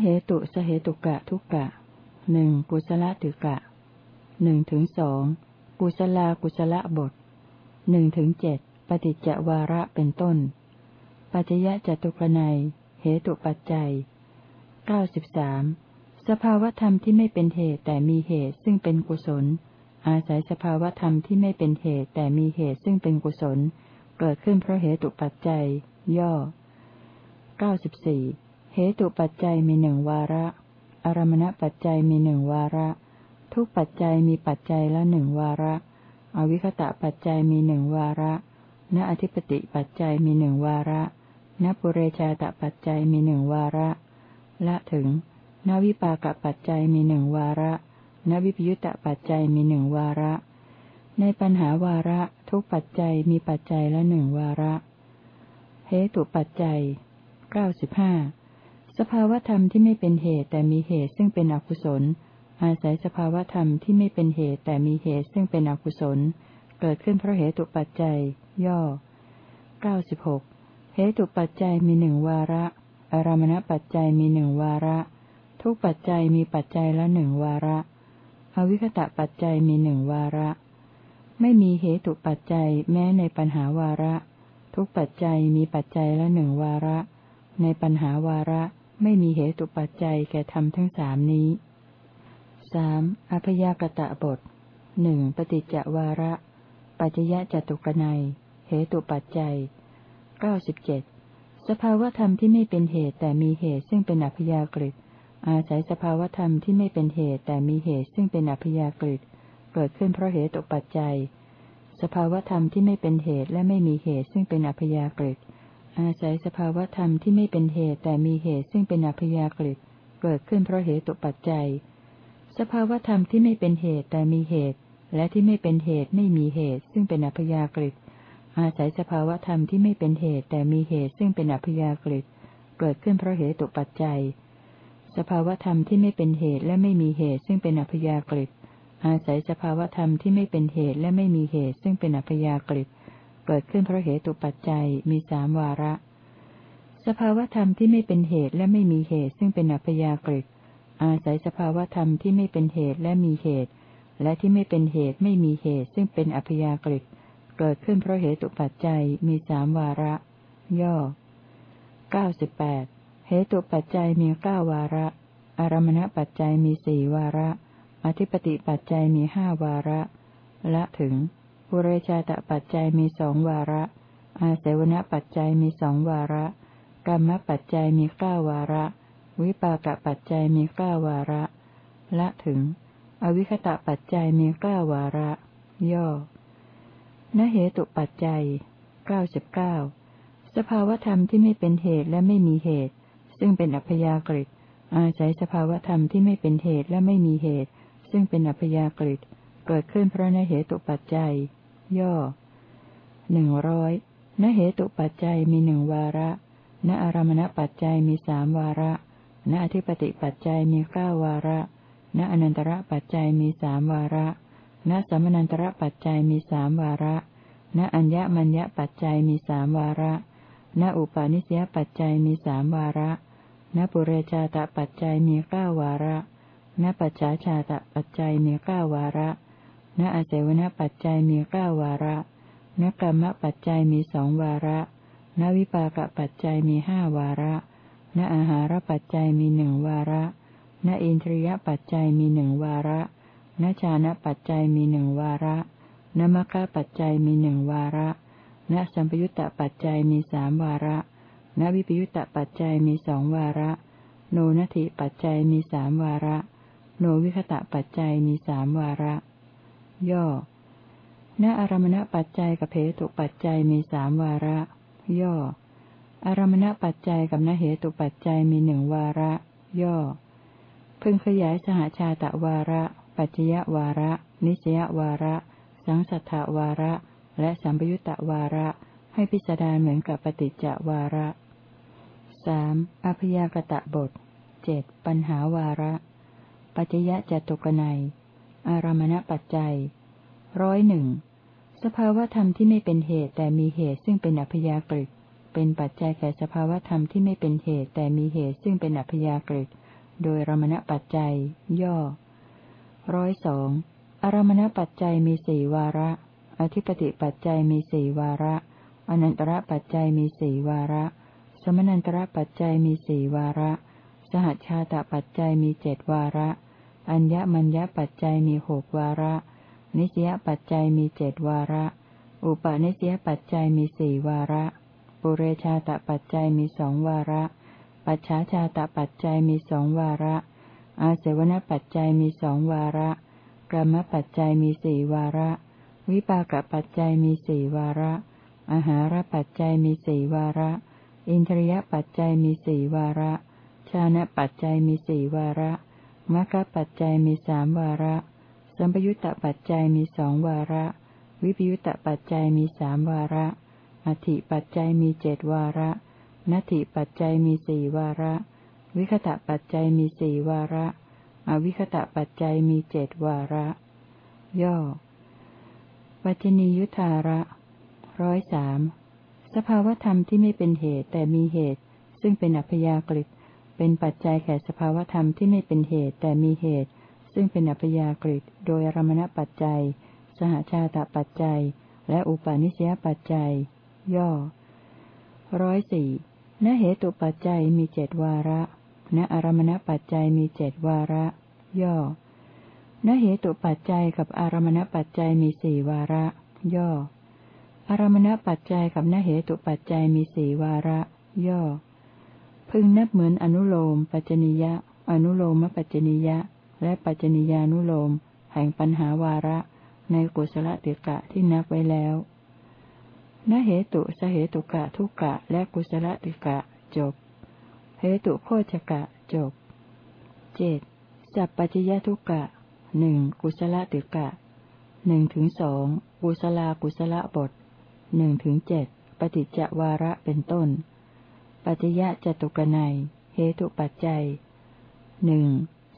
เหตุสเหตุกะทุกกะหนึ่งกุศลติกะหนึ่งถึงสองกุศลากุศลบทหนึ่งถึงเจ็ดปฏิจจวาระเป็นต้น ปัจจยะจตุกนัยเหตุปัจจัยเก้าสิบสามสภาวธรรมที่ไม่เป็นเหตุแต่มีเหตุซึ่งเป็นกุศล อาศัยสภาวธรรมที่ไม่เป็นเหตุแต่มีเหตุซึ่งเป็นกุศล เกิดขึ้นเพราะเหตุปัจจัย ย่อเก้าสิบสี่ เหตุปัจจัยมีหนึ่งวาระ อารมณปัจจัยมีหนึ่งวาระ ทุกปัจจัยมีปัจจัยละหนึ่งวาระ อวิคตะปัจจัยมีหนึ่งวาระ ณอธิปติปัจจัยมีหนึ่งวาระ ณปุเรชาตปัจจัยมีหนึ่งวาระ ละถึง ณวิปากปัจจัยมีหนึ่งวาระ ณวิปยุตตปัจจัยมีหนึ่งวาระ ในปัญหาวาระ ทุกปัจจัยมีปัจจัยละหนึ่งวาระเหตุปัจจัยเก้าสิบห้า สภาวธรรมที่ไม่เป็นเหตุแต่มีเหตุซึ่งเป็นอกุศล อาศัยสภาวธรรมที่ไม่เป็นเหตุแต่มีเหตุซึ่งเป็นอกุศล เกิดขึ้นเพราะเหตุปัจจัย ย่อเก้าสิบหกเหตุปัจจัยมีหนึ่งวาระ อารมณปัจจัยมีหนึ่งวาระ ทุกปัจจัยมีปัจจัยละหนึ่งวาระ อวิคตะปัจจัยมีหนึ่งวาระ ไม่มีเหตุปัจจัยแม้ในปัญหาวาระ ทุกปัจจัยมีปัจจัยละหนึ่งวาระ ในปัญหาวาระ ไม่มีเหตุปัจจัยแก่ธรรมทั้งสามนี้สามอพยากตะบทหนึ่งปฏิจจวาระ ปัจยะจตุกนัยเหตุปัจจัยเก้าสิบเจ็ดสภาวธรรมที่ไม่เป็นเหตุแต่มีเหตุซึ่งเป็นอพยากฤิอาศัยสภาวธรรมที่ไม่เป็นเหตุแต่มีเหตุซึ่งเป็นอพยากฤิเกิดขึ้นเพราะเหตุตกปัจจัย สภาวธรรมที่ไม่เป็นเหตุและไม่มีเหตุซึ่งเป็นอพยากฤิ อาศัยสภาวธรรมที่ไม่เป็นเหตุแต่มีเหตุซึ่งเป็นอัพยากฤิเกิดขึ้นเพราะเหตุปัจจัย สภาวธรรมที่ไม่เป็นเหตุแต่มีเหตุ และที่ไม่เป็นเหตุไม่มีเหตุ ซึ่งเป็นอัพยากฤิอาศัยสภาวธรรมที่ไม่เป็นเหตุแต่มีเหตุซึ่งเป็นอัพยากฤิเกิดขึ้นเพราะเหตุปัจจัย สภาวธรรมที่ไม่เป็นเหตุและไม่มีเหตุซึ่งเป็นอัพยากฤิอาศัยสภาวธรรมที่ไม่เป็นเหตุและไม่มีเหตุซึ่งเป็นอัพยากฤิเกิดขึ้นเพราะเหตุปัจจัยมีสามวาระ สภาวธรรมที่ไม่เป็นเหตุและไม่มีเหตุซึ่งเป็นอัพยากฤิอาศัยสภาวธรรมที่ไม่เป็นเหตุและมีเหตุ และที่ไม่เป็นเหตุไม่มีเหตุซึ่งเป็นอัพยากฤิเกิดขึ้นเพราะเหตุปัจจัยมีสามวาระ ย่อเก้าสิบแปดเหตุปัจจัยมีเก้าวาระ อารมณปัจจัยมีสี่วาระ อธิปติปัจจัยมีห้าวาระ ละถึง ปุเรชาตปัจจัยมีสองวาระ อาเสวนปัจจัยมีสองวาระ กรรมปัจจัยมีเก้าวาระ วิปากปัจจัยมีเก้าวาระ ละถึง อวิคตะปัจจัยมีเก้าวาระ ย่อ นเหตุปัจจัยเก้าสิบเก้าสภาวธรรมที่ไม่เป็นเหตุและไม่มีเหตุ ซึ่งเป็นอัพยากฤิอาศัยสภาวธรรมที่ไม่เป็นเหตุและไม่มีเหตุ ซึ่งเป็นอัพยากฤิเกิดขึ้นเพราะนเหตุปัจจัย ย่อหนึ่งร้อยนเหตุปัจจัยมีหนึ่งวาระณอารมณปัจจัยมีสามวาระณอธิปติปัจจัยมีเก้าวาระณอนันตระปัจจัยมีสามวาระณสมนันตระปัจจัยมีสามวาระณอัญญมัญญปัจจัยมีสามวาระณอุปาณิสยปัจจัยมีสามวาระณปุเรชาตปัจจัยมีเก้าวาระณปัจฉาชาตปัจจัยมีเก้าวาระ ณอาศัยวณปัจจัยมีเก้าวาระณกรรมปัจจัยมีสองวาระณวิปากปัจจัยมีห้าวาระณอาหารปัจจัยมีหนึ่งวาระณอินทรียปัจจัยมีหนึ่งวาระณชานะปัจจัยมีหนึ่งวาระณมคะปัจจัยมีหนึ่งวาระณสัมปยุตตปัจจัยมีสามวาระณวิปยุตตปัจจัยมีสองวาระ โนนัติปัจจัยมีสามวาระ โนวิคตะปัจจัยมีสามวาระ ย่อ ณอารมณปัจจัยกับเหตุปัจจัยมีสามวาระ ย่อ อารมณปัจจัยกับนเหตุปัจจัยมีหนึ่งวาระ ย่อ พึงขยายสหชาตะวาระ ปัจจยวาระ นิสยวาระ สังสัทธวาระ และสัมปยุตตวาระ ให้พิจารณาเหมือนกับปฏิจจวาระสามอพยากตะบทเจ็ดปัญหาวาระ ปัจจยะจตุกนัย อารามณปัจจัยร้อยหนึ่งสภาวธรรมที่ไม่เป็นเหตุแต่มีเหตุซึ่งเป็นอัพยากฤิเป็นปัจจัยแก่สภาวธรรมที่ไม่เป็นเหตุแต่มีเหตุซึ่งเป็นอัพยากฤิโดยรมณปัจจัย ย่อร้อยสองอารมณปัจจัยมีสี่วาระ อธิปติปัจจัยมีสี่วาระ อนันตระปัจจัยมีสี่วาระ สมนันตระปัจจัยมีสี่วาระ สหชาตปัจจัยมีเจ็ดวาระ อัญญมัญญปัจจัยมีหกวาระ นิสยปัจจัยมีเจ็ดวาระ อุปนิสยปัจจัยมีสี่วาระ ปุเรชาตปัจจัยมีสองวาระ ปัจฉาชาตปัจจัยมีสองวาระ อาเสวนปัจจัยมีสองวาระกรรมปัจจัยมีสี่วาระ วิปากปัจจัยมีสี่วาระ อาหารปัจจัยมีสี่วาระ อินทรียปัจจัยมีสี่วาระ ชานะปัจจัยมีสี่วาระ มรรคปัจจัยมีสามวาระ สัมปยุตตปัจจัยมีสองวาระ วิปยุตตปัจจัยมีสามวาระ อธิปัจจัยมีเจดวาระนัตถิปัจจัยมีสี่วาระ วิคตะปัจจัยมีสี่วาระ อวิคตะปัจจัยมีเจดวาระ ย่อ ปัจจนียุทธาระร้อยสามสภาวธรรมที่ไม่เป็นเหตุแต่มีเหตุ ซึ่งเป็นอัพยากฤิ เป็นปัจจัยแก่สภาวธรรมที่ไม่เป็นเหตุแต่มีเหตุ ซึ่งเป็นอัพยากฤิโดยอรมณปัจจัย สหชาตปัจจัย และอุปาณิสยปัจจัย ย่อร้อยสี่ณเหตุปัจจัยมีเจดวาระณอารมณปัจจัยมีเจดวาระ ย่อณเหตุปัจจัยกับอารมณปัจจัยมีสี่วาระ ย่ออารมณปัจจัยกับณเหตุปัจจัยมีสี่วาระ ย่อ พึงนับเหมือนอนุโลม ปัจจนิยะ อนุโลมปัจจนิยะ และปัจจนิยานุโลม แห่งปัญหาวาระ ในกุศลติกะที่นับไว้แล้วณเหตุสเหตุกะทุกกะ และกุศลติกะจบ เหตุโคจกะจบเจ็ดสัพปัจยทุกะหนึ่งกุศลติกะหนึ่งถึงสองกุศลากุศลบทหนึ่งถึงเจ็ดปฏิจจวาระเป็นต้น ปัจจยะจตุกนัยเหตุปัจจัยหนึ่ง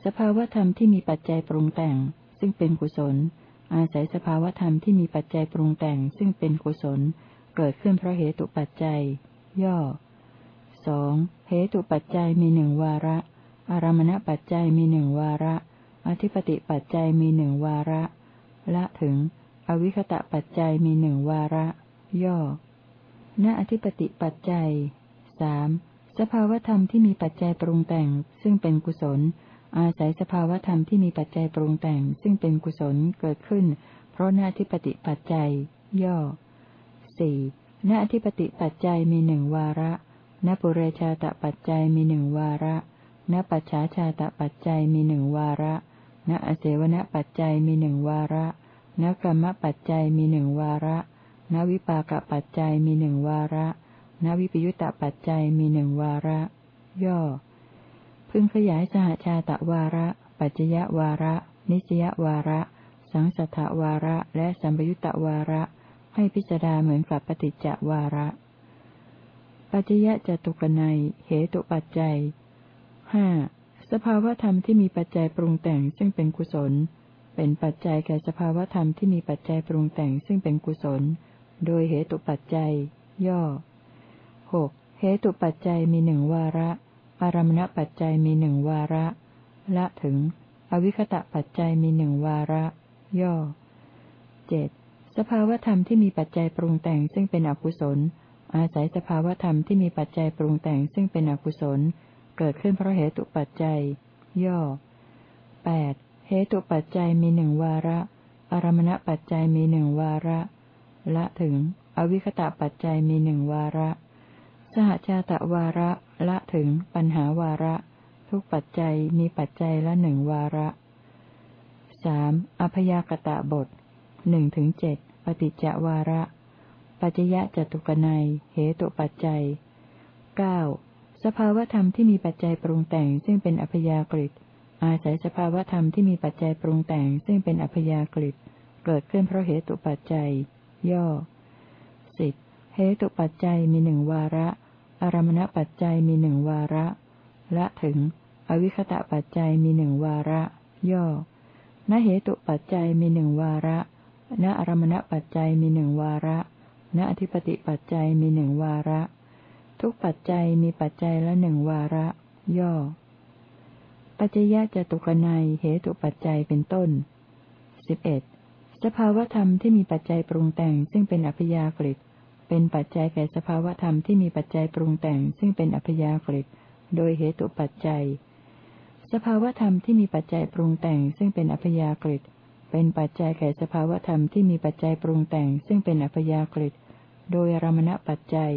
สภาวธรรมที่มีปัจจัยปรุงแต่ง ซึ่งเป็นกุศล อาศัยสภาวธรรมที่มีปัจจัยปรุงแต่ง ซึ่งเป็นกุศล เกิดขึ้นเพราะเหตุปัจจัย ย่อสองเหตุปัจจัยมีหนึ่งวาระ อารมณปัจจัยมีหนึ่งวาระ อธิปติปัจจัยมีหนึ่งวาระ ละถึง อวิคตะปัจจัยมีหนึ่งวาระ ย่อณอธิปติปัจจัย สามสภาวธรรมที่มีปัจจัยปรุงแต่ง ซึ่งเป็นกุศล อาศัยสภาวธรรมที่มีปัจจัยปรุงแต่ง ซึ่งเป็นกุศลเกิดขึ้น เพราะณอธิปติปัจจัย ย่อสี่ณอธิปติปัจจัยมีหนึ่งวาระนปุเรชาตปัจจัยมีหนึ่งวาระนปัจฉาชาตปัจจัยมีหนึ่งวาระนอเสวนปัจจัยมีหนึ่งวาระนกรรมปัจจัยมีหนึ่งวาระนวิปากปัจจัยมีหนึ่งวาระ นวิปยุตตปัจจัยมีหนึ่งวาระ ย่อ พึงขยายสหชาตวาระ ปัจจยวาระ นิสยวาระ สังสัทธวาระและสัมปยุตตวาระ ให้พิจารณาเหมือนกับปฏิจจวาระ ปัจยะจตุกนัยเหตุปัจจัยห้าสภาวธรรมที่มีปัจจัยปรุงแต่งซึ่งเป็นกุศล เป็นปัจจัยแก่สภาวธรรมที่มีปัจจัยปรุงแต่งซึ่งเป็นกุศล โดยเหตุปัจจัย ย่อ หกเหตุปัจจัยมีหนึ่งวาระ อารมณปัจจัยมีหนึ่งวาระ ละถึง อวิคตะปัจจัยมีหนึ่งวาระ ย่อเจ็ดสภาวธรรมที่มีปัจจัยปรุงแต่งซึ่งเป็นอกุศล อาศัยสภาวธรรมที่มีปัจจัยปรุงแต่งซึ่งเป็นอกุศล เกิดขึ้นเพราะเหตุปัจจัย ย่อแปดเหตุปัจจัยมีหนึ่งวาระ อารมณปัจจัยมีหนึ่งวาระ ละถึง อวิคตะปัจจัยมีหนึ่งวาระ สหชาตะวาระละถึงปัญหาวาระ ทุกปัจจัยมีปัจจัยละหนึ่งวาระสามอพยากตะบทหนึ่งถึงเจ็ดปฏิจจวาระ ปัจยะจตุกนัยเหตุปัจจัยเก้าสภาวธรรมที่มีปัจจัยปรุงแต่งซึ่งเป็นอัพยากฤิอาศัยสภาวธรรมที่มีปัจจัยปรุงแต่งซึ่งเป็นอัพยากฤิเกิดขึ้นเพราะเหตุปัจจัย ย่อสิบเหตุปัจจัยมีหนึ่งวาระ อารมณปัจจัยมีหนึ่งวาระ ละถึง อวิคตะปัจจัยมีหนึ่งวาระ ย่อณเหตุปัจจัยมีหนึ่งวาระณอารมณปัจจัยมีหนึ่งวาระณอธิปติปัจจัยมีหนึ่งวาระ ทุกปัจจัยมีปัจจัยละหนึ่งวาระ ย่อ ปัจจยะจตุกนัยเหตุปัจจัยเป็นต้นสิบเอ็ดสภาวธรรมที่มีปัจจัยปรุงแต่งซึ่งเป็นอัพยากฤิ เป็นปัจจัยแก่สภาวธรรมที่มีปัจจัยปรุงแต่ง ซึ่งเป็นอัพยากฤิโดยเหตุปัจจัย สภาวธรรมที่มีปัจจัยปรุงแต่ง ซึ่งเป็นอัพยากฤิเป็นปัจจัยแก่สภาวธรรมที่มีปัจจัยปรุงแต่ง ซึ่งเป็นอัพยากฤิโดยรมณปัจจัย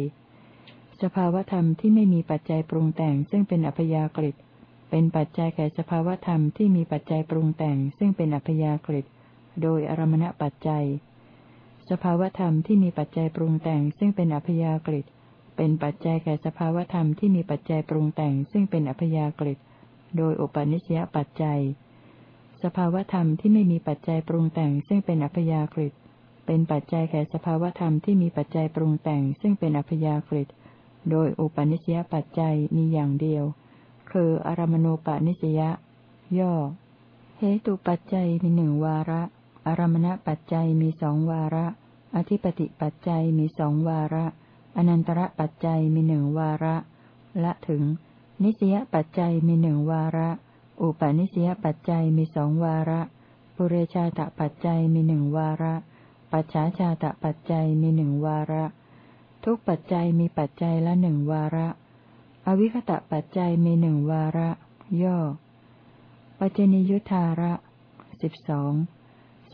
สภาวธรรมที่ไม่มีปัจจัยปรุงแต่ง ซึ่งเป็นอัพยากฤิเป็นปัจจัยแก่สภาวธรรมที่มีปัจจัยปรุงแต่ง ซึ่งเป็นอัพยากฤิโดยอารมณปัจจัย สภาวธรรมที่มีปัจจัยปรุงแต่งซึ่งเป็นอัพยากฤิเป็นปัจจัยแก่สภาวธรรมที่มีปัจจัยปรุงแต่งซึ่งเป็นอัพยากฤิโดยอุปนิสยปัจจัย สภาวธรรมที่ไม่มีปัจจัยปรุงแต่งซึ่งเป็นอัพยากฤิเป็นปัจจัยแก่สภาวธรรมที่มีปัจจัยปรุงแต่งซึ่งเป็นอัพยากฤิโดยอุปนิสยปัจจัยมีอย่างเดียว คืออารมณูปนิสยย่อ เหตุปัจจัยมีหนึ่งวาระ อารมณปัจจัยมีสองวาระ อธิปติปัจจัยมีสองวาระ อนันตระปัจจัยมีหนึ่งวาระ ละถึง นิสยปัจจัยมีหนึ่งวาระ อุปนิสยปัจจัยมีสองวาระปุเรชาตปัจจัยมีหนึ่งวาระ ปัจฉาชาตปัจจัยมีหนึ่งวาระ ทุกปัจจัยมีปัจจัยละหนึ่งวาระ อวิคตะปัจจัยมีหนึ่งวาระ ย่อ ปัจจนิยุทธาระสิบสอง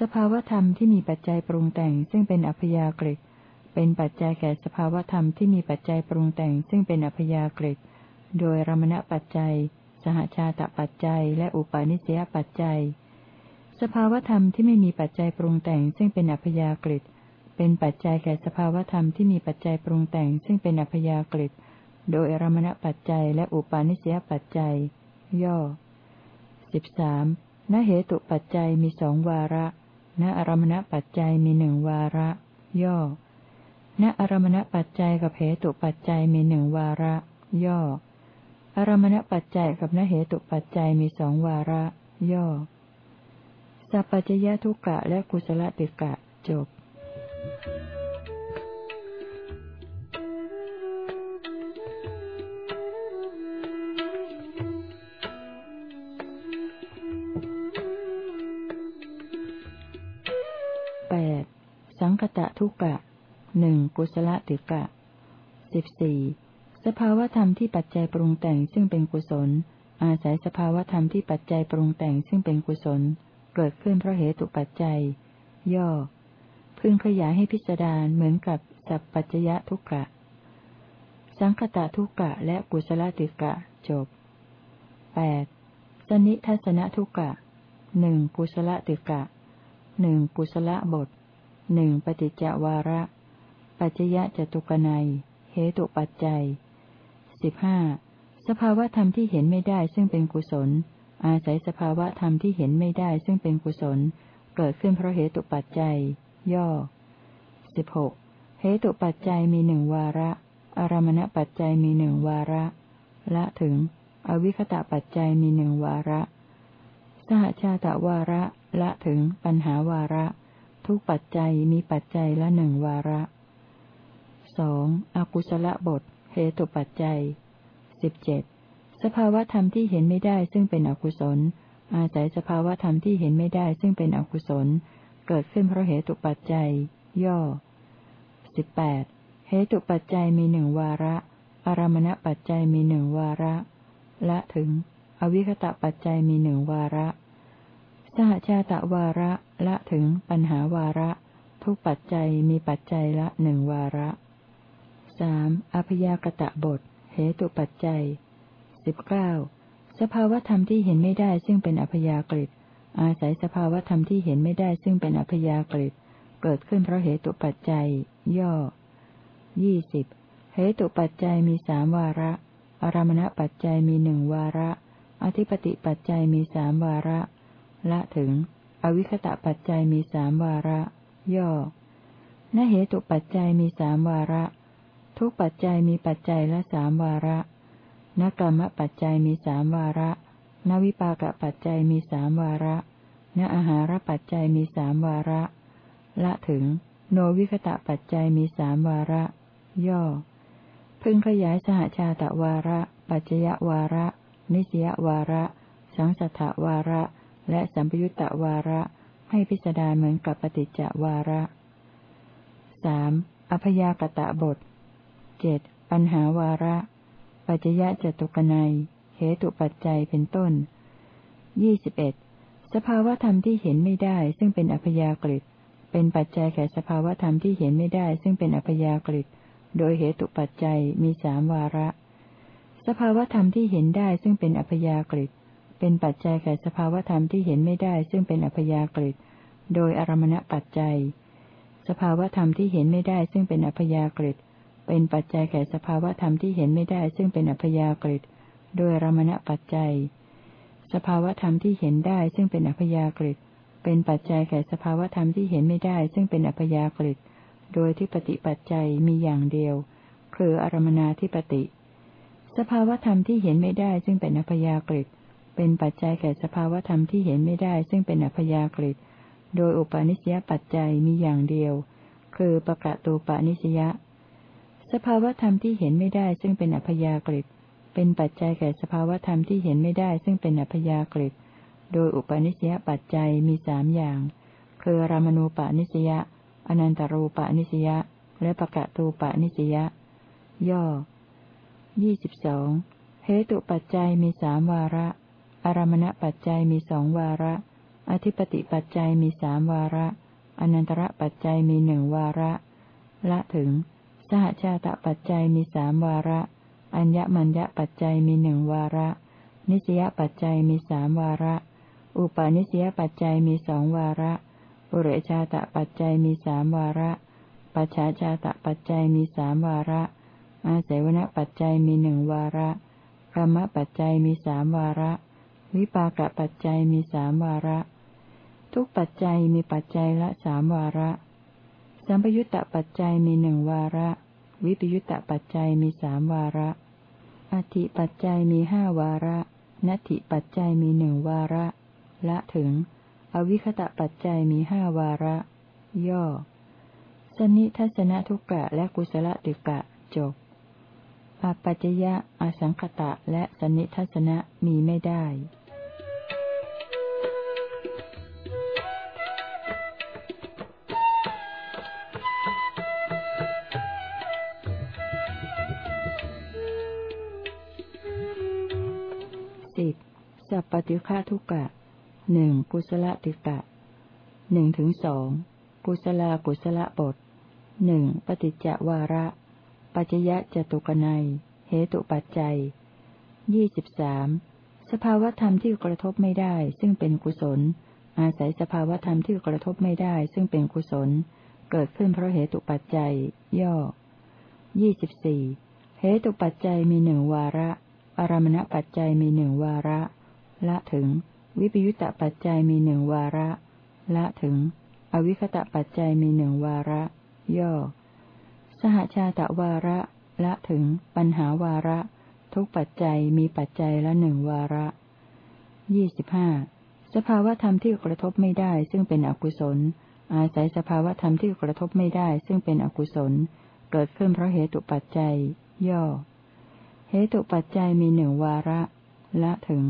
สภาวธรรมที่มีปัจจัยปรุงแต่งซึ่งเป็นอัพยากฤิเป็นปัจจัยแก่สภาวธรรมที่มีปัจจัยปรุงแต่งซึ่งเป็นอัพยากฤิโดยรมณปัจจัย สหชาตปัจจัย และอุปาณิสยปัจจัย สภาวธรรมที่ไม่มีปัจจัยปรุงแต่งซึ่งเป็นอัพยากฤิเป็นปัจจัยแก่สภาวธรรมที่มีปัจจัยปรุงแต่งซึ่งเป็นอัพยากฤิโดยรมณปัจจัย และอุปาณิสยปัจจัย ย่อสิบสามนเหตุปัจจัยมีสองวาระ ณอารมณปัจจัยมีหนึ่งวาระ ย่อ ณอารมณปัจจัยกับเหตุปัจจัยมีหนึ่งวาระ ย่อ อารมณปัจจัยกับนเหตุปัจจัยมีสองวาระ ย่อ สัพพจยทุกะและกุศลติกะจบคต ทุกะหนึ่งกุศลติกะสิบสี่สภาวธรรมที่ปัจจัยปรุงแต่งซึ่งเป็นกุศล อาศัยสภาวธรรมที่ปัจจัยปรุงแต่งซึ่งเป็นกุศล เกิดขึ้นเพราะเหตุปัจจัย ย่อ พึงขยายให้พิจารณาเหมือนกับสัพปัจจยทุกะ สังคตะทุกะและกุศลติกะจบแปดสนิทัศนทุกะหนึ่งกุศลติกะหนึ่งกุศลบท หนึ่งปฏิจจวาระ ปัจจยะจตุกนัย เหตุปัจจัยสิบห้าสภาวธรรมที่เห็นไม่ได้ซึ่งเป็นกุศล อาศัยสภาวธรรมที่เห็นไม่ได้ซึ่งเป็นกุศล เกิดขึ้นเพราะเหตุปัจจัย ย่อสิบหกเหตุปัจจัยมีหนึ่งวาระ อารมณปัจจัยมีหนึ่งวาระ ละถึง อวิคตะปัจจัยมีหนึ่งวาระ สหชาตวาระ ละถึง ปัญหาวาระ ทุกปัจจัยมีปัจจัยละหนึ่งวาระสองอกุศลบทเหตุปัจจัยสิบเจ็ดสภาวธรรมที่เห็นไม่ได้ซึ่งเป็นอกุศล อาศัยสภาวธรรมที่เห็นไม่ได้ซึ่งเป็นอกุศล เกิดขึ้นเพราะเหตุปัจจัย ย่อสิบแปดเหตุปัจจัยมีหนึ่งวาระ อารมณปัจจัยมีหนึ่งวาระ ละถึง อวิคตะปัจจัยมีหนึ่งวาระ สหชาตะวาระละถึงปัญหาวาระ ทุกปัจจัยมีปัจจัยละหนึ่งวาระสามอภยากตะบท เหตุปัจจัยสิบเก้าสภาวธรรมที่เห็นไม่ได้ซึ่งเป็นอภยากฤิอาศัยสภาวธรรมที่เห็นไม่ได้ซึ่งเป็นอภยากฤิเกิดขึ้นเพราะเหตุปัจจัย ย่อยี่สิบเหตุปัจจัยมีสามวาระ อารมณปัจจัยมีหนึ่งวาระ อธิปติปัจจัยมีสามวาระ ละถึง อวิคตะปัจจัยมีสามวาระ ย่อนเหตุปัจจัยมีสามวาระ ทุกปัจจัยมีปัจจัยละสามวาระนกรรมปัจจัยมีสามวาระนวิปากปัจจัยมีสามวาระนอาหารปัจจัยมีสามวาระ ละถึง โนวิคตะปัจจัยมีสามวาระ ย่อ พึงขยายสหชาตวาระ ปัจจยวาระ นิสยวาระ สังสัทธวาระ และสัมปยุตตวาระให้พิสดารเหมือนกับปฏิจจวาระสามอพยากตะบทเจ็ดปัญหาวาระ ปัจจยะจตุกนัยเหตุปัจจัยเป็นต้นยี่สิบเอ็ดสภาวธรรมที่เห็นไม่ได้ ซึ่งเป็นอัพยากฤิตเป็นปัจจัยแก่สภาวธรรมที่เห็นไม่ได้ ซึ่งเป็นอัพยากฤิตโดยเหตุปัจจัยมีสามวาระ สภาวธรรมที่เห็นได้ซึ่งเป็นอัพยากฤิต เป็นปัจจัยแก่สภาวธรรมที่เห็นไม่ได้ซึ่งเป็นอัพยากฤิโดยอารมณปัจจัย สภาวธรรมที่เห็นไม่ได้ซึ่งเป็นอัพยากฤิเป็นปัจจัยแก่สภาวธรรมที่เห็นไม่ได้ซึ่งเป็นอัพยากฤิโดยอารมณปัจจัย สภาวธรรมที่เห็นได้ซึ่งเป็นอัพยากฤิเป็นปัจจัยแก่สภาวธรรมที่เห็นไม่ได้ซึ่งเป็นอัพยากฤิโดยที่ปฏิปัจจัยมีอย่างเดียว คืออารมนาที่ปฏิสภาวธรรมที่เห็นไม่ได้ซึ่งเป็นอัพยากฤิ เป็นปัจจัยแก่สภาวธรรมที่เห็นไม่ได้ซึ่งเป็นอัพยากฤิโดยอุปาณิสยปัจจัยมีอย่างเดียว คือปะกะตูปานิสยาสภาวธรรมที่เห็นไม่ได้ซึ่งเป็นอัพยากฤิเป็นปัจจัยแก่สภาวธรรมที่เห็นไม่ได้ซึ่งเป็นอัพยากฤิโดยอุปาณิสยปัจจัยมีสามอย่าง คือรามณูปานิสยาอนันตรูปานิสยาและปะกะตูปานิสยาย่อยี่สิบสองเหตุปัจจัยมีสามวาระ อารมณปัจจัยมีสองวาระ อธิปติปัจจัยมีสามวาระ อนันตระปัจจัยมีหนึ่งวาระ ละถึง สหชาตปัจจัยมีสามวาระ อัญญมัญญปัจจัยมีหนึ่งวาระ นิสยปัจจัยมีสามวาระ อุปาณิสยปัจจัยมีสองวาระปุเรชาตปัจจัยมีสามวาระ ปัจฉาชาตปัจจัยมีสามวาระ อาศัยวณปัจจัยมีหนึ่งวาระกรรมปัจจัยมีสามวาระ วิปากปัจจัยมีสามวาระ ทุกปัจจัยมีปัจจัยละสามวาระ สัมปยุตตปัจจัยมีหนึ่งวาระ วิปยุตตปัจจัยมีสามวาระอธิปัจจัยมีห้าวาระนัตถิปัจจัยมีหนึ่งวาระ ละถึง อวิคตะปัจจัยมีห้าวาระ ย่อ สนิทัศนทุกกะและกุศลติกะจบอปัจจยะอสังคตะและสนิทัศนะมีไม่ได้ สัพปฏิฆาทุกะหนึ่งกุศลติกะหนึ่งถึงสองกุศลากุศลบทหนึ่งปฏิจจวาระ ปัจจยะจตุกนัยเหตุปัจจัยยี่สิบสามสภาวธรรมที่กระทบไม่ได้ ซึ่งเป็นกุศล อาศัยสภาวธรรมที่กระทบไม่ได้ ซึ่งเป็นกุศล เกิดขึ้นเพราะเหตุปัจจัย ย่อยี่สิบสี่เหตุปัจจัยมีหนึ่งวาระ อารมณปัจจัยมีหนึ่งวาระ ละถึง วิปยุตตปัจจัยมีหนึ่งวาระ ละถึง อวิคตะปัจจัยมีหนึ่งวาระ ย่อ สหชาตะวาระ ละถึง ปัญหาวาระ ทุกปัจจัยมีปัจจัยละหนึ่งวาระยี่สิบห้าสภาวธรรมที่กระทบไม่ได้ซึ่งเป็นอกุศล อาศัยสภาวธรรมที่กระทบไม่ได้ซึ่งเป็นอกุศล เกิดขึ้นเพราะเหตุปัจจัย ย่อ เหตุปัจจัยมีหนึ่งวาระ ละถึง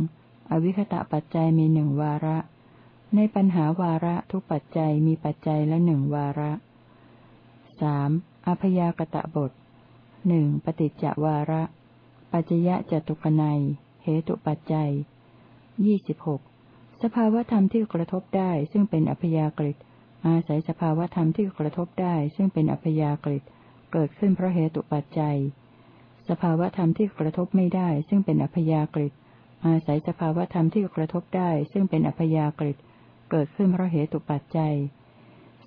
อวิคตะปัจจัยมีหนึ่งวาระ ในปัญหาวาระทุกปัจจัยมีปัจจัยละหนึ่งวาระสามอพยากตะบทหนึ่งปฏิจจวาระ ปัจยะจตุกนัย เหตุปัจจัยยี่สิบหกสภาวธรรมที่กระทบได้ซึ่งเป็นอพยากฤิอาศัยสภาวธรรมที่กระทบได้ซึ่งเป็นอพยากฤิเกิดขึ้นเพราะเหตุปัจจัย สภาวธรรมที่กระทบไม่ได้ซึ่งเป็นอพยากฤิ อาศัยสภาวธรรมที่กระทบได้ ซึ่งเป็นอัพยากฤิเกิดขึ้นเพราะเหตุปัจจัย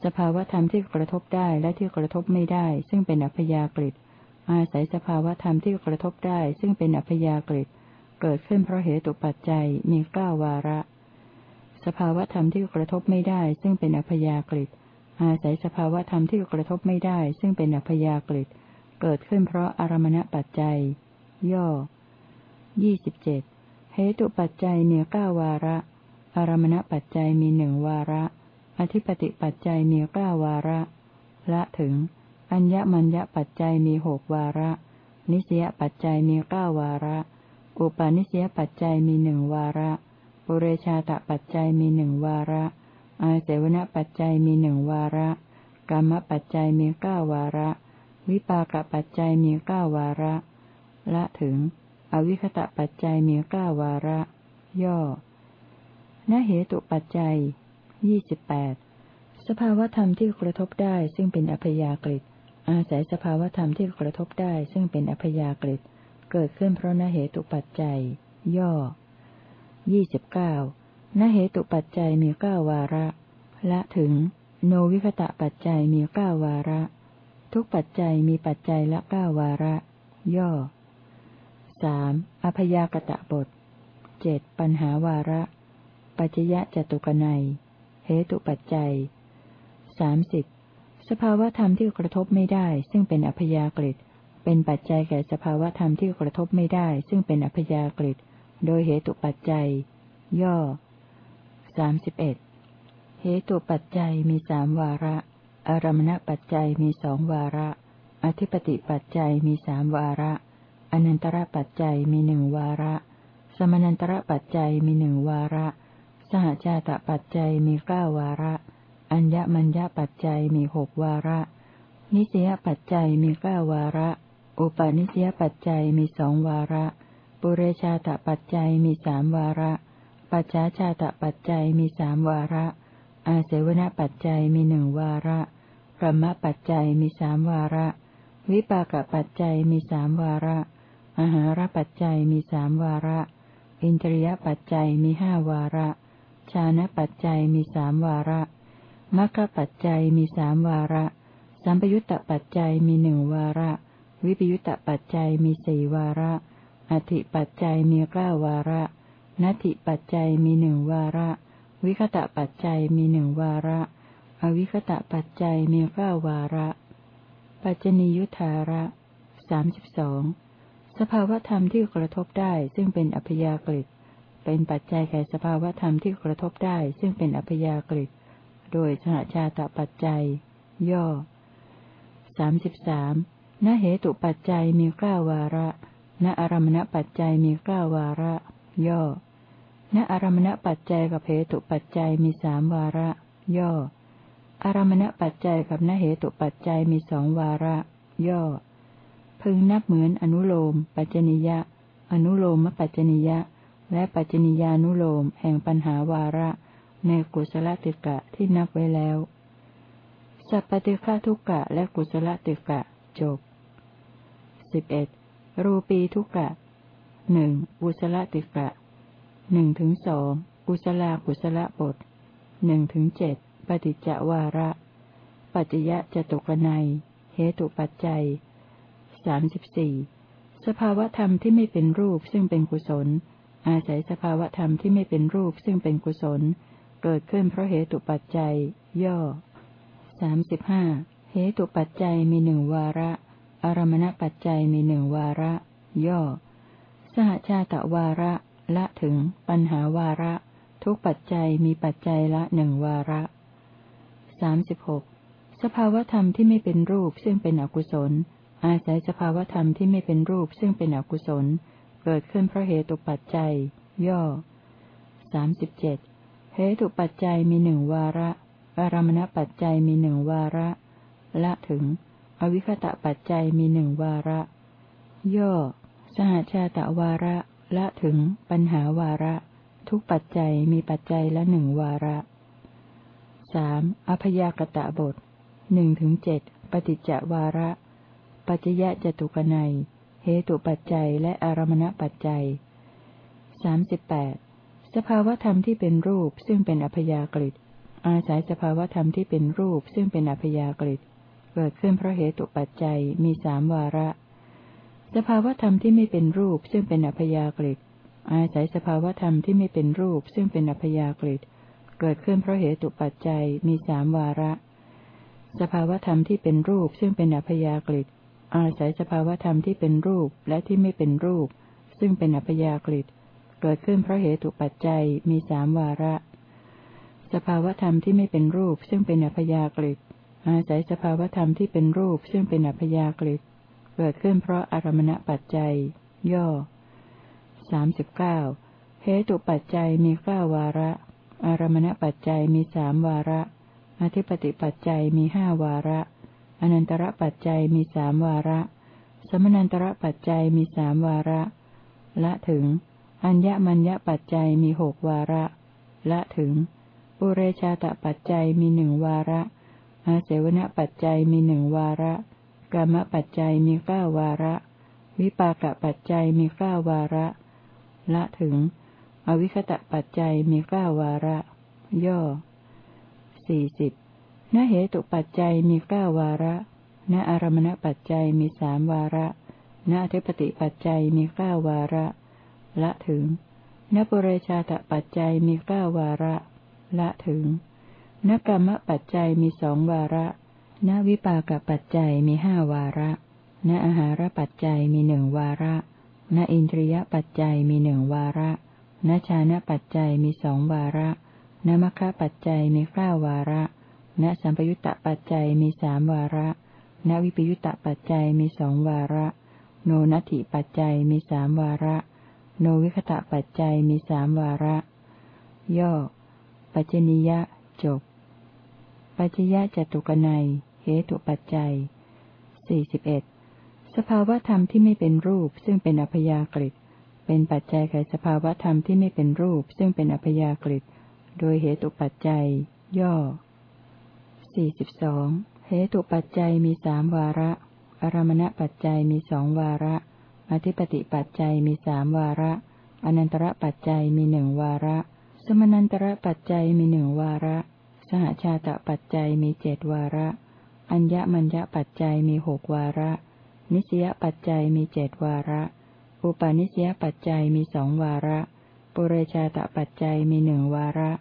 สภาวธรรมที่กระทบได้และที่กระทบไม่ได้ ซึ่งเป็นอัพยากฤิอาศัยสภาวธรรมที่กระทบได้ ซึ่งเป็นอัพยากฤิเกิดขึ้นเพราะเหตุปัจจัยมีเก้าวาระ สภาวธรรมที่กระทบไม่ได้ ซึ่งเป็นอัพยากฤิอาศัยสภาวธรรมที่กระทบไม่ได้ ซึ่งเป็นอัพยากฤิเกิดขึ้นเพราะอารมณปัจจัย ย่อยี่สิบเจ็ด เหตุปัจจัยมีเก้าวาระ อารมณปัจจัยมีหนึ่งวาระ อธิปติปัจจัยมีเก้าวาระ ละถึง อัญญมัญญปัจจัยมีหกวาระ นิสยปัจจัยมีเก้าวาระ อุปาณิสยปัจจัยมีหนึ่งวาระ ปุเรชาตปัจจัยมีหนึ่งวาระ อาเสวนปัจจัยมีหนึ่งวาระกรรมปัจจัยมีเก้าวาระ วิปากปัจจัยมีเก้าวาระ ละถึง อวิคตะปัจจัยมีเก้าวาระ ย่อณเหตุปัจจัยยี่สิบแปดสภาวธรรมที่กระทบได้ซึ่งเป็นอัพยากฤิอาศัยสภาวธรรมที่กระทบได้ซึ่งเป็นอัพยากฤิเกิดขึ้นเพราะนเหตุปัจจัย ย่อยี่สิบเก้านเหตุปัจจัยมีเก้าวาระ ละถึง โนวิคตะปัจจัยมีเก้าวาระ ทุกปัจจัยมีปัจจัยละเก้าวาระ ย่อ สามอพยากตะบทเจ็ดปัญหาวาระ ปัจจยะจตุกนัยเหตุปัจจัยสามสิบสภาวธรรมที่กระทบไม่ได้ ซึ่งเป็นอัพยากฤิเป็นปัจจัยแก่สภาวธรรมที่กระทบไม่ได้ ซึ่งเป็นอัพยากฤิโดยเหตุปัจจัย ย่อสามสิบเอ็ดเหตุปัจจัยมีสามวาระ อารมณปัจจัยมีสองวาระ อธิปติปัจจัยมีสามวาระ อนันตระปัจจัยมีหนึ่งวาระ สมนันตระปัจจัยมีหนึ่งวาระ สหชาตปัจจัยมีเก้าวาระ อัญญมัญญปัจจัยมีหกวาระ นิสยปัจจัยมีเก้าวาระ อุปาณิสยปัจจัยมีสองวาระ ปุเรชาตปัจจัยมีสามวาระ ปัจฉาชาตปัจจัยมีสามวาระ อาเสวนปัจจัยมีหนึ่งวาระกรรมปัจจัยมีสามวาระ วิปากปัจจัยมีสามวาระ อาหารปัจจัยมีสามวาระ อินทรียปัจจัยมีห้าวาระ ชานะปัจจัยมีสามวาระมัคคปัจจัยมีสามวาระ สัมปยุตตปัจจัยมีหนึ่งวาระ วิปยุตตปัจจัยมีสี่วาระ อธิปัจจัยมีเก้าวาระ นัตถิปัจจัยมีหนึ่งวาระ วิคตะปัจจัยมีหนึ่งวาระ อวิคตะปัจจัยมีเก้าวาระ ปัจจนียุทธาระสามสิบสอง สภาวธรรมที่กระทบได้ซึ่งเป็นอัพยากฤิเป็นปัจจัยแก่สภาวธรรมที่กระทบได้ซึ่งเป็นอัพยากฤิโดยสหชาตปัจจัย ย่อสามสิบสามนเหตุปัจจัยมีเก้าวาระ ณอารมณปัจจัยมีเก้าวาระ ย่อ ณอารมณปัจจัยกับเหตุปัจจัยมีสามวาระ ย่อ อารมณปัจจัยกับนเหตุปัจจัยมีสองวาระ ย่อ พึงนับเหมือนอนุโลม ปัจจนิยะ อนุโลมปัจจนิยะ และปัจจนิยานุโลมแห่งปัญหาวาระ ในกุศลติกะที่นับไว้แล้ว สัพปฏิฆาทุกะและกุศลติกะจบสิบเอ็ดรูปีทุกะหนึ่งกุศลติกะหนึ่งถึงสองกุศลากุศลบทหนึ่งถึงเจ็ดปฏิจจวาระ ปัจจยะจตุกนัยเหตุปัจจัย สามสิบสี่สภาวธรรมที่ไม่เป็นรูปซึ่งเป็นกุศล อาศัยสภาวธรรมที่ไม่เป็นรูปซึ่งเป็นกุศล เกิดขึ้นเพราะเหตุปัจจัย ย่อสามสิบห้าเหตุปัจจัยมีหนึ่งวาระ อารมณปัจจัยมีหนึ่งวาระ ย่อ สหชาตวาระ ละถึง ปัญหาวาระ ทุกปัจจัยมีปัจจัยละหนึ่งวาระสามสิบหกสภาวธรรมที่ไม่เป็นรูปซึ่งเป็นอกุศล อาศัยสภาวธรรมที่ไม่เป็นรูปซึ่งเป็นอกุศล เกิดขึ้นเพราะเหตุปัจจัย ย่อสามสิบเจ็ดเหตุปัจจัยมีหนึ่งวาระ อารมณปัจจัยมีหนึ่งวาระ ละถึง อวิคตะปัจจัยมีหนึ่งวาระ ย่อ สหชาตวาระ ละถึง ปัญหาวาระ ทุกปัจจัยมีปัจจัยละหนึ่งวาระสามอพยากตะบทหนึ่งถึงเจ็ดปฏิจจวาระ ปัจจยะจตุกนัย เหตุปัจจัยและอารมณปัจจัยสามสิบแปดสภาวธรรมที่เป็นรูปซึ่งเป็นอพยากฤิอาศัยสภาวธรรมที่เป็นรูปซึ่งเป็นอพยากฤิเกิดขึ้นเพราะเหตุปัจจัยมีสามวาระ สภาวธรรมที่ไม่เป็นรูปซึ่งเป็นอัพยากฤิอาศัยสภาวธรรมที่ไม่เป็นรูปซึ่งเป็นอัพยากฤิเกิดขึ้นเพราะเหตุปัจจัยมีสามวาระ สภาวธรรมที่เป็นรูปซึ่งเป็นอัพยากฤิ อาศัยสภาวธรรมที่เป็นรูปและที่ไม่เป็นรูป ซึ่งเป็นอัพยากฤิเกิดขึ้นเพราะเหตุปัจจัยมีสามวาระ สภาวธรรมที่ไม่เป็นรูป ซึ่งเป็นอัพยากฤิอาศัยสภาวธรรมที่เป็นรูป ซึ่งเป็นอัพยากฤิเกิดขึ้นเพราะอารมณปัจจัย ย่อสามสิบเก้าเหตุปัจจัยมีเก้าวาระ อารมณปัจจัยมีสามวาระ อธิปติปัจจัยมีห้าวาระ อนันตระปัจจัยมีสามวาระ สมนันตระปัจจัยมีสามวาระ ละถึง อัญญมัญญปัจจัยมีหกวาระ ละถึง ปุเรชาตปัจจัยมีหนึ่งวาระอาเสวนปัจจัยมีหนึ่งวาระกรรมปัจจัยมีเก้าวาระ วิปากปัจจัยมีเก้าวาระ ละถึง อวิคตะปัจจัยมีเก้าวาระ ย่อสี่สิบ นเหตุปัจจัยมีเก้าวาระ ณอารมณปัจจัยมีสามวาระ ณอธิปติปัจจัยมีเก้าวาระ ละถึงนปุเรชาตปัจจัยมีเก้าวาระ ละถึงนกรรมปัจจัยมีสองวาระ ณวิปากปัจจัยมีห้าวาระ ณอาหารปัจจัยมีหนึ่งวาระ ณอินทรียปัจจัยมีหนึ่งวาระณชานะปัจจัยมีสองวาระ ณมัคคะปัจจัยมีเก้าวาระ ณสัมปยุตตปัจจัยมีสามวาระ ณวิปยุตตปัจจัยมีสองวาระ โนนัตถิปัจจัยมีสามวาระ โนวิคตะปัจจัยมีสามวาระ ย่อ ปัจจนิยะจบ ปัจจยะจตุกนัยเหตุปัจจัยสี่สิบเอ็ดสภาวธรรมที่ไม่เป็นรูปซึ่งเป็นอัพยากฤิเป็นปัจจัยแก่สภาวธรรมที่ไม่เป็นรูปซึ่งเป็นอัพยากฤิโดยเหตุปัจจัย ย่อ สี่สิบสองเหตุปัจจัยมีสามวาระ อารมณปัจจัยมีสองวาระ อธิปติปัจจัยมีสามวาระ อนันตระปัจจัยมีหนึ่งวาระ สมนันตระปัจจัยมีหนึ่งวาระ สหชาตปัจจัยมีเจดวาระ อัญญมัญญปัจจัยมีหกวาระ นิสยปัจจัยมีเจดวาระ อุปาณิสยปัจจัยมีสองวาระ ปุเรชาตปัจจัยมีหนึ่งวาระ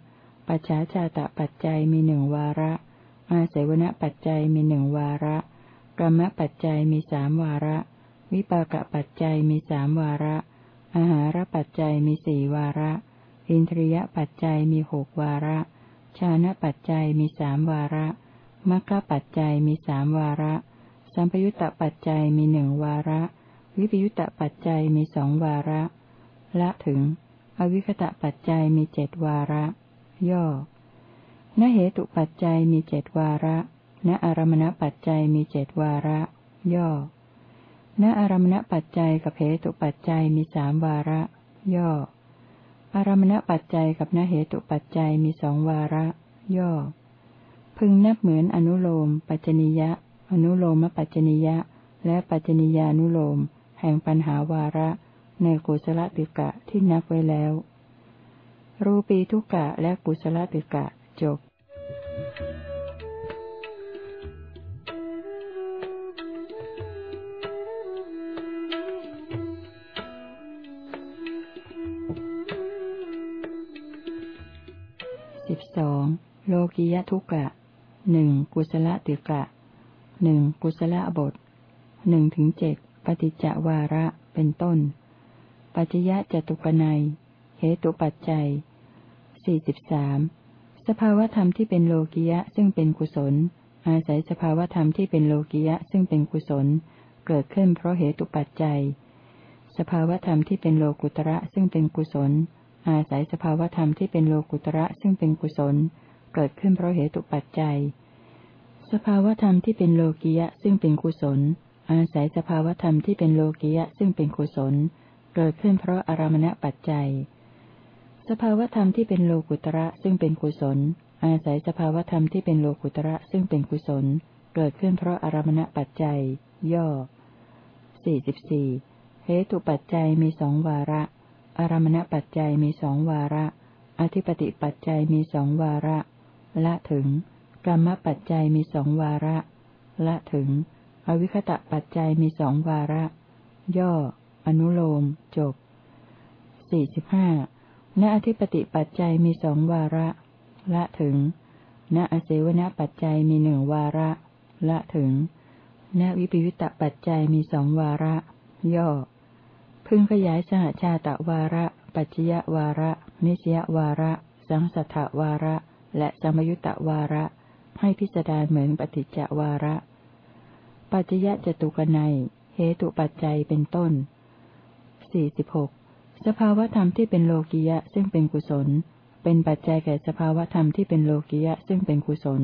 ปัจฉาชาตปัจจัยมีหนึ่งวาระ อาศัยวณปัจจัยมีหนึ่งวาระ กรรมปัจจัยมีสามวาระ วิปากปัจจัยมีสามวาระ อาหารปัจจัยมีสี่วาระ อินทรียปัจจัยมีหกวาระ ชานะปัจจัยมีสามวาระมัคคปัจจัยมีสามวาระ สัมปยุตตปัจจัยมีหนึ่งวาระ วิปยุตตปัจจัยมีสองวาระ ละถึง อวิคตะปัจจัยมีเจ็ดวาระ ย่อ นเหตุปัจจัยมีเจดวาระ ณอารมณปัจจัยมีเจดวาระ ย่อ ณอารมณปัจจัยกับเหตุปัจจัยมีสามวาระ ย่อ อารมณปัจจัยกับณเหตุปัจจัยมีสองวาระ ย่อ พึงนับเหมือนอนุโลม ปัจจนิยะ อนุโลมปัจจนิยะ และปัจจนิยานุโลม แห่งปัญหาวาระ ในกุศลติกะที่นับไว้แล้ว รูปีทุกะและกุศลติกะจบ สิบสองโลกิยทุกะหนึ่งกุศลติกะหนึ่งกุศลบทหนึ่งถึงเจ็ดปฏิจจวาระเป็นต้น ปัจยะจตุกนัยเหตุปัจจัยสี่สิบสาม สภาวธรรมที่เป็นโลกิยะซึ่งเป็นกุศล อาศัยสภาวธรรมที่เป็นโลกิยะซึ่งเป็นกุศล เกิดขึ้นเพราะเหตุปัจจัย สภาวธรรมที่เป็นโลกุตระซึ่งเป็นกุศล อาศัยสภาวธรรมที่เป็นโลกุตระซึ่งเป็นกุศล เกิดขึ้นเพราะเหตุปัจจัย สภาวธรรมที่เป็นโลกิยะซึ่งเป็นกุศล อาศัยสภาวธรรมที่เป็นโลกิยะซึ่งเป็นกุศล เกิดขึ้นเพราะอารมณปัจจัย สภาวธรรมที่เป็นโลกุตระซึ่งเป็นกุศล อาศัยสภาวธรรมที่เป็นโลกุตระซึ่งเป็นกุศล เกิดขึ้นเพราะอารมณปัจจัย ย่อสี่สิบสี่เหตุปัจจัยมีสองวาระ อารมณปัจจัยมีสองวาระ อธิปติปัจจัยมีสองวาระ ละถึง กรรมปัจจัยมีสองวาระ ละถึง อวิคตะปัจจัยมีสองวาระ ย่อ อนุโลม จบสี่สิบห้า ณอธิปติปัจจัยมีสองวาระ ละถึง ณอเสวนปัจจัยมีหนึ่งวาระ ละถึง ณวิปยุตตปัจจัยมีสองวาระ ย่อ พึงขยายสหชาตวาระ ปัจจยวาระ นิสยวาระ สังสัทธวาระ และสมยุตตวาระ ให้พิจารณาเหมือนปฏิจจวาระ ปัจจยจตุกนัยเหเหตุปัจจัยเป็นต้นสี่สิบหก สภาวธรรมที่เป็นโลกิยะซึ่งเป็นกุศล เป็นปัจจัยแก่สภาวธรรมที่เป็นโลกิยะซึ่งเป็นกุศล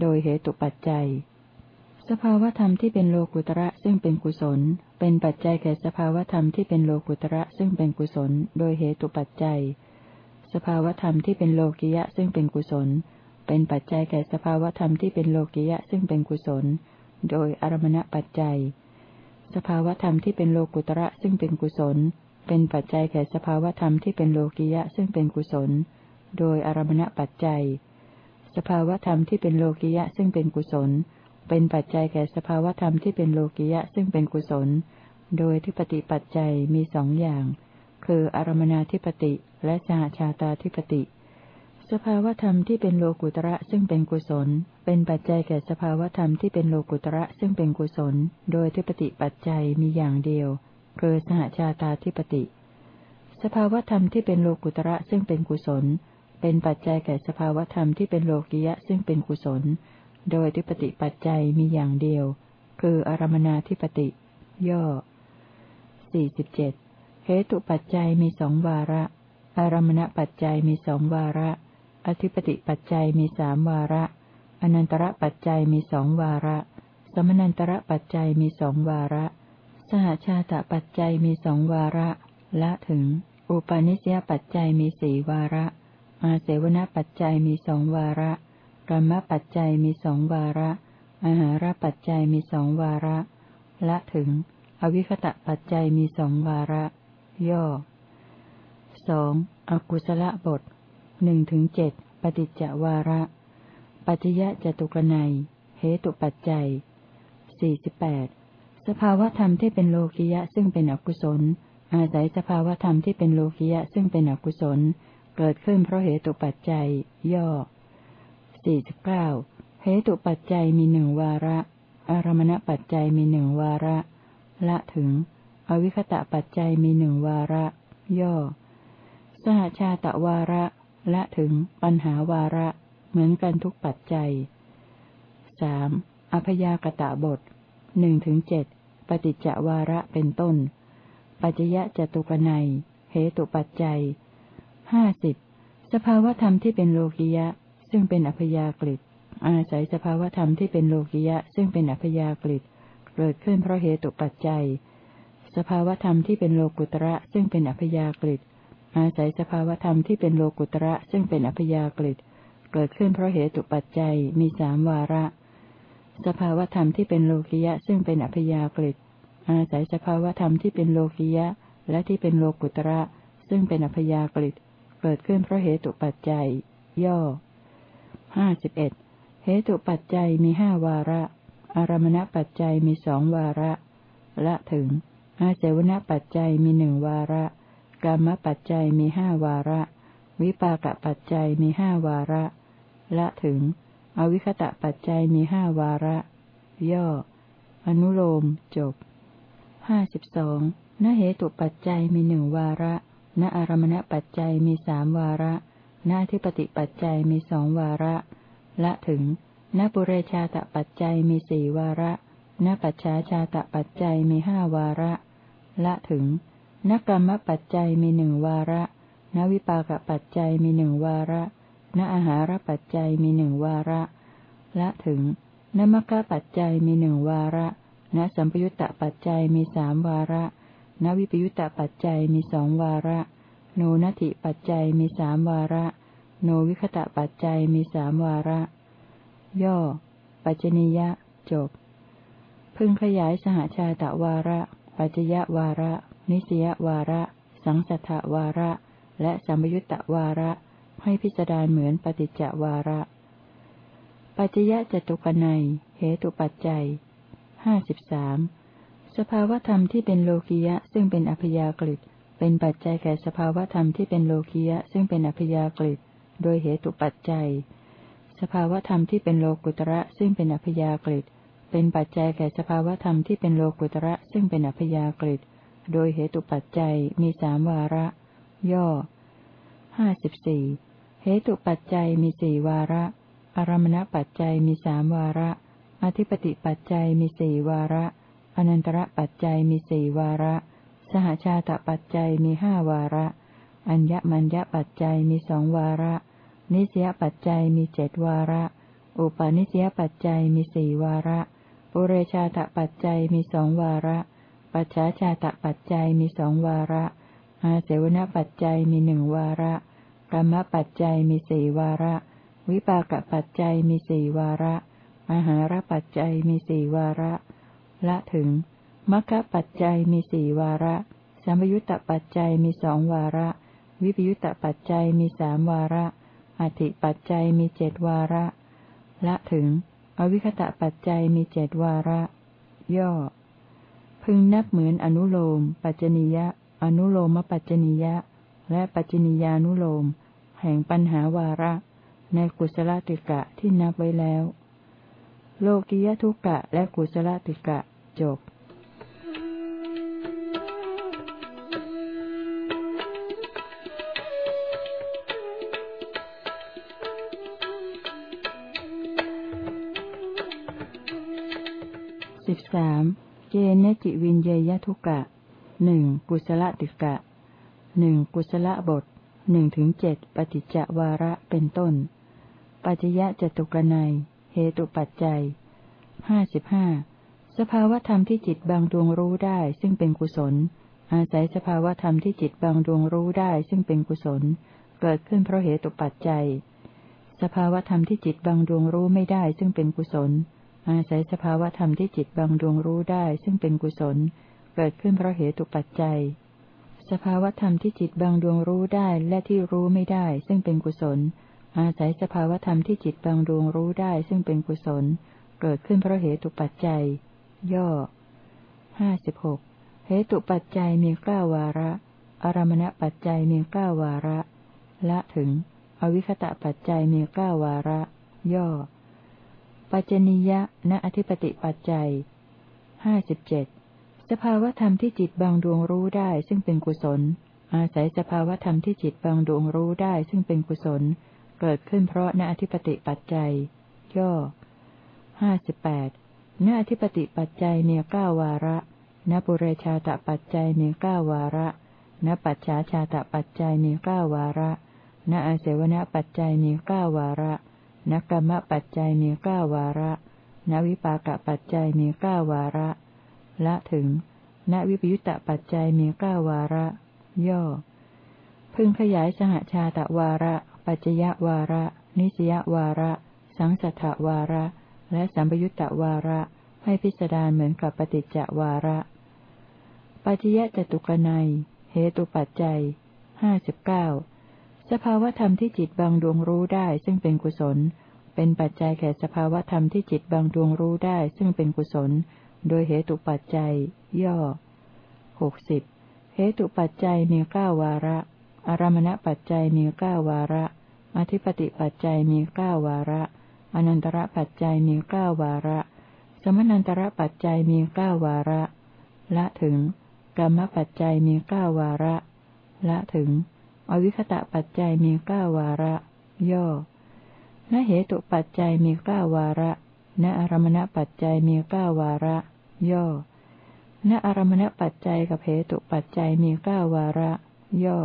โดยเหตุปัจจัย สภาวธรรมที่เป็นโลกุตระซึ่งเป็นกุศล เป็นปัจจัยแก่สภาวธรรมที่เป็นโลกุตระซึ่งเป็นกุศล โดยเหตุปัจจัย สภาวธรรมที่เป็นโลกิยะซึ่งเป็นกุศล เป็นปัจจัยแก่สภาวธรรมที่เป็นโลกิยะซึ่งเป็นกุศล โดยอารมณปัจจัย สภาวธรรมที่เป็นโลกุตระซึ่งเป็นกุศล เป็นปัจจัยแก่สภาวธรรมที่เป็นโลกิยะซึ่งเป็นกุศล โดยอารมณปัจจัย สภาวธรรมที่เป็นโลกิยะซึ่งเป็นกุศล เป็นปัจจัยแก่สภาวธรรมที่เป็นโลกิยะซึ่งเป็นกุศล โดยทิปติปัจจัยมีสองอย่าง คืออารมนาธิปติและสหชาตาธิปติสภาวธรรมที่เป็นโลกุตระซึ่งเป็นกุศล เป็นปัจจัยแก่สภาวธรรมที่เป็นโลกุตระซึ่งเป็นกุศล โดยทิปติปัจจัยมีอย่างเดียว คือสหชาตาธิปติ สภาวธรรมที่เป็นโลกุตระซึ่งเป็นกุศล เป็นปัจจัยแก่สภาวธรรมที่เป็นโลกิยะซึ่งเป็นกุศล โดยทิปติปัจจัยมีอย่างเดียว คืออารมนาธิปติ ย่อสี่สิบเจ็ดเหตุปัจจัยมีสองวาระ อารมณปัจจัยมีสองวาระ อธิปติปัจจัยมีสามวาระ อนันตระปัจจัยมีสองวาระ สมนันตระปัจจัยมีสองวาระ สหชาตปัจจัยมีสองวาระ ละถึง อุปาณิสยปัจจัยมีสี่วาระ อาเสวนปัจจัยมีสองวาระกรรมปัจจัยมีสองวาระ อาหารปัจจัยมีสองวาระ ละถึง อวิคตะปัจจัยมีสองวาระ ย่อสองอกุศลบทหนึ่งถึงเจ็ดปฏิจจวาระ ปัจยะจตุกนัยเหตุปัจจัยสี่สิบแปด สภาวธรรมที่เป็นโลกิยะซึ่งเป็นอกุศล อาศัยสภาวธรรมที่เป็นโลกิยะซึ่งเป็นอกุศล เกิดขึ้นเพราะเหตุปัจจัย ย่อสี่สิบเก้าเหตุปัจจัยมีหนึ่งวาระ อารมณปัจจัยมีหนึ่งวาระ ละถึง อวิคตะปัจจัยมีหนึ่งวาระ ย่อ สหชาตะวาระ ละถึง ปัญหาวาระ เหมือนกันทุกปัจจัยสามอพยากตะบท หนึ่งถึงเจ็ดปฏิจจวาระเป็นต้น ปัจยะจตุกนัยเหตุปัจจัยห้าสิบสภาวธรรมที่เป็นโลกิยะ ซึ่งเป็นอัพยากฤิอาศัยสภาวธรรมที่เป็นโลกิยะ ซึ่งเป็นอัพยากฤิเกิดขึ้นเพราะเหตุปัจจัย สภาวธรรมที่เป็นโลกุตระซึ่งเป็นอัพยากฤิอาศัยสภาวธรรมที่เป็นโลกุตระซึ่งเป็นอัพยากฤิเกิดขึ้นเพราะเหตุปัจจัยมีสามวาระ สภาวธรรมที่เป็นโลกิยะซึ่งเป็นอัพยากฤิอาศัยสภาวธรรมที่เป็นโลกิยะ และที่เป็นโลกุตระ ซึ่งเป็นอัพยากฤิเกิดขึ้นเพราะเหตุปัจจัย ย่อห้าสิบเอ็ดเหตุปัจจัยมีห้าวาระ อารมณปัจจัยมีสองวาระ ละถึง อาเสวนปัจจัยมีหนึ่งวาระกรรมปัจจัยมีห้าวาระ วิปากปัจจัยมีห้าวาระ ละถึง อวิคตะปัจจัยมีห้าวาระ ย่อ อนุโลม จบห้าสิบสองนเหตุปัจจัยมีหนึ่งวาระณอารมณปัจจัยมีสามวาระณทิปติปัจจัยมีสองวาระ ละถึงณปุเรชาตปัจจัยมีสี่วาระณปัจฉาชาตปัจจัยมีห้าวาระ ละถึงนกรรมปัจจัยมีหนึ่งวาระณวิปากปัจจัยมีหนึ่งวาระ ณอาหารปัจจัยมีหนึ่งวาระ ละถึงนมกะปัจจัยมีหนึ่งวาระณสัมปยุตตปัจจัยมีสามวาระณวิปยุตตปัจจัยมีสองวาระ โนนัตถิปัจจัยมีสามวาระ โนวิคตะปัจจัยมีสามวาระ ย่อ ปัจจนิยะ จบ พึงขยายสหชาตะวาระ ปัจจยวาระ นิสยวาระ สังสัทธวาระ และสัมยุตตวาระ ให้พิจารณาเหมือนปฏิจจวาระ ปัจจยะจตุกนัยเหตุปัจจัยห้าสิบสามสภาวธรรมที่เป็นโลกิยะซึ่งเป็นอัพยากฤิเป็นปัจจัยแก่สภาวธรรมที่เป็นโลกิยะซึ่งเป็นอัพยากฤิโดยเหตุปัจจัย สภาวธรรมที่เป็นโลกุตระซึ่งเป็นอัพยากฤิเป็นปัจจัยแก่สภาวธรรมที่เป็นโลกุตระซึ่งเป็นอัพยากฤิโดยเหตุปัจจัยมีสามวาระ ย่อห้าสิบสี่ เหตุปัจจัยมีสี่วาระ อารมณปัจจัยมีสามวาระ อธิปติปัจจัยมีสี่วาระ อนันตระปัจจัยมีสี่วาระ สหชาตปัจจัยมีห้าวาระ อัญญมัญญปัจจัยมีสองวาระ นิสยปัจจัยมีเจ็ดวาระ อุปาณิสยปัจจัยมีสี่วาระ ปุเรชาตปัจจัยมีสองวาระ ปัจฉาชาตปัจจัยมีสองวาระอาเสวนปัจจัยมีหนึ่งวาระ กรรมปัจจัยมีสี่วาระ วิปากปัจจัยมีสี่วาระอาหารปัจจัยมีสี่วาระ ละถึงมรรคปัจจัยมีสี่วาระสัมยุตตปัจจัยมีสองวาระ วิปยุตตปัจจัยมีสามวาระอธิปัจจัยมีเจดวาระ ละถึง อวิคตะปัจจัยมีเจดวาระ ย่อ พึงนับเหมือนอนุโลม ปัจจนิยะ อนุโลมปัจจนิยะ และปัจจนิยานุโลม แห่งปัญหาวาระ ในกุศลติกะที่นับไว้แล้ว โลกิยทุกะและกุศลติกะจบสิบสามเจเนจิวินเยยทุกะหนึ่งกุศลติกะหนึ่งกุศลบท หนึ่งถึงเจ็ดปฏิจจวาระเป็นต้น ปัจจยะจตุกนัย เหตุปัจจัยห้าสิบห้าสภาวธรรมที่จิตบางดวงรู้ได้ซึ่งเป็นกุศล อาศัยสภาวธรรมที่จิตบางดวงรู้ได้ซึ่งเป็นกุศล เกิดขึ้นเพราะเหตุปัจจัย สภาวธรรมที่จิตบางดวงรู้ไม่ได้ซึ่งเป็นกุศล อาศัยสภาวธรรมที่จิตบางดวงรู้ได้ซึ่งเป็นกุศล เกิดขึ้นเพราะเหตุปัจจัย สภาวธรรมที่จิตบางดวงรู้ได้และที่รู้ไม่ได้ ซึ่งเป็นกุศล อาศัยสภาวธรรมที่จิตบางดวงรู้ได้ ซึ่งเป็นกุศล เกิดขึ้นเพราะเหตุปัจจัย ย่อห้าสิบหกเหตุปัจจัยมีเก้าวาระ อารมณปัจจัยมีเก้าวาระ ละถึง อวิคตะปัจจัยมีเก้าวาระ ย่อ ปัจจนิยะณอธิปติปัจจัยห้าสิบเจ็ด สภาวธรรมที่จิตบางดวงรู้ได้ซึ่งเป็นกุศล อาศัยสภาวธรรมที่จิตบางดวงรู้ได้ซึ่งเป็นกุศล เกิดขึ้นเพราะณอธิปติปัจจัย ย่อห้าสิบแปดณอธิปติปัจจัยมีเก้าวาระณปุเรชาตปัจจัยมีเก้าวาระณปัจฉาชาตปัจจัยมีเก้าวาระณอาเสวนปัจจัยมีเก้าวาระณกรรมปัจจัยมีเก้าวาระณวิปากปัจจัยมีเก้าวาระ ละถึง ณวิปยุตตปัจจัยมีเก้าวาระ ย่อ พึงขยายสหชาตวาระ ปัจจยวาระ นิสยวาระ สังสัทธวาระ และสัมปยุตตวาระ ให้พิสดารเหมือนกับปฏิจจวาระ ปัจจยจตุกนัย เหตุปัจจัยห้าสิบเก้าสภาวธรรมที่จิตบางดวงรู้ได้ซึ่งเป็นกุศล เป็นปัจจัยแก่สภาวธรรมที่จิตบางดวงรู้ได้ซึ่งเป็นกุศล โดยเหตุปัจจัย ย่อหกสิบเหตุปัจจัยมีเก้าวาระ อารมณปัจจัยมีเก้าวาระ อธิปติปัจจัยมีเก้าวาระ อนันตระปัจจัยมีเก้าวาระ สมนันตระปัจจัยมีเก้าวาระ ละถึง กรรมปัจจัยมีเก้าวาระ ละถึง อวิคตะปัจจัยมีเก้าวาระ ย่อณเหตุปัจจัยมีเก้าวาระ ณอารมณปัจจัยมีเก้าวาระ ย่อ ณอารมณปัจจัยกับเหตุปัจจัยมีเก้าวาระ ย่อ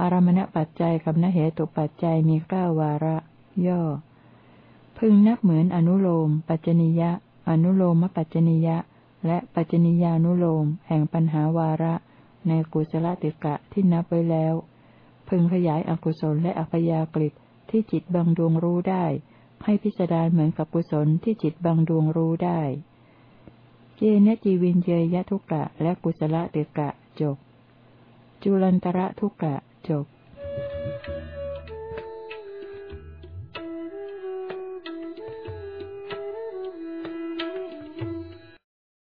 อารมณปัจจัยกับนเหตุปัจจัยมีเก้าวาระ ย่อ พึงนับเหมือนอนุโลม ปัจจนิยะ อนุโลมปัจจนิยะ และปัจจนิยานุโลม แห่งปัญหาวาระ ในกุศลติกะที่นับไว้แล้ว พึงขยายอกุศลและอัพยากฤิที่จิตบางดวงรู้ได้ให้พิจารณาเหมือนกับกุศลที่จิตบางดวงรู้ได้ เจเนจีวินเยยทุกะและกุศลเตกะจบ จุลันตระทุกะจบ